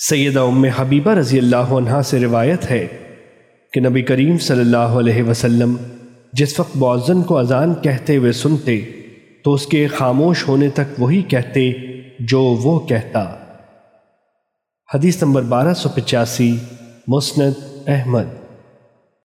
سیدہ ام حبیبہ رضی اللہ عنہ سے روایت ہے کہ نبی کریم صلی اللہ علیہ وسلم جس وقت معزن کو اذان کہتے ہوئے سنتے، تو اس کے خاموش ہونے تک وہی کہتے جو وہ کہتا۔ حدیث نمبر بارہ سو پچاسی، مسند احمد۔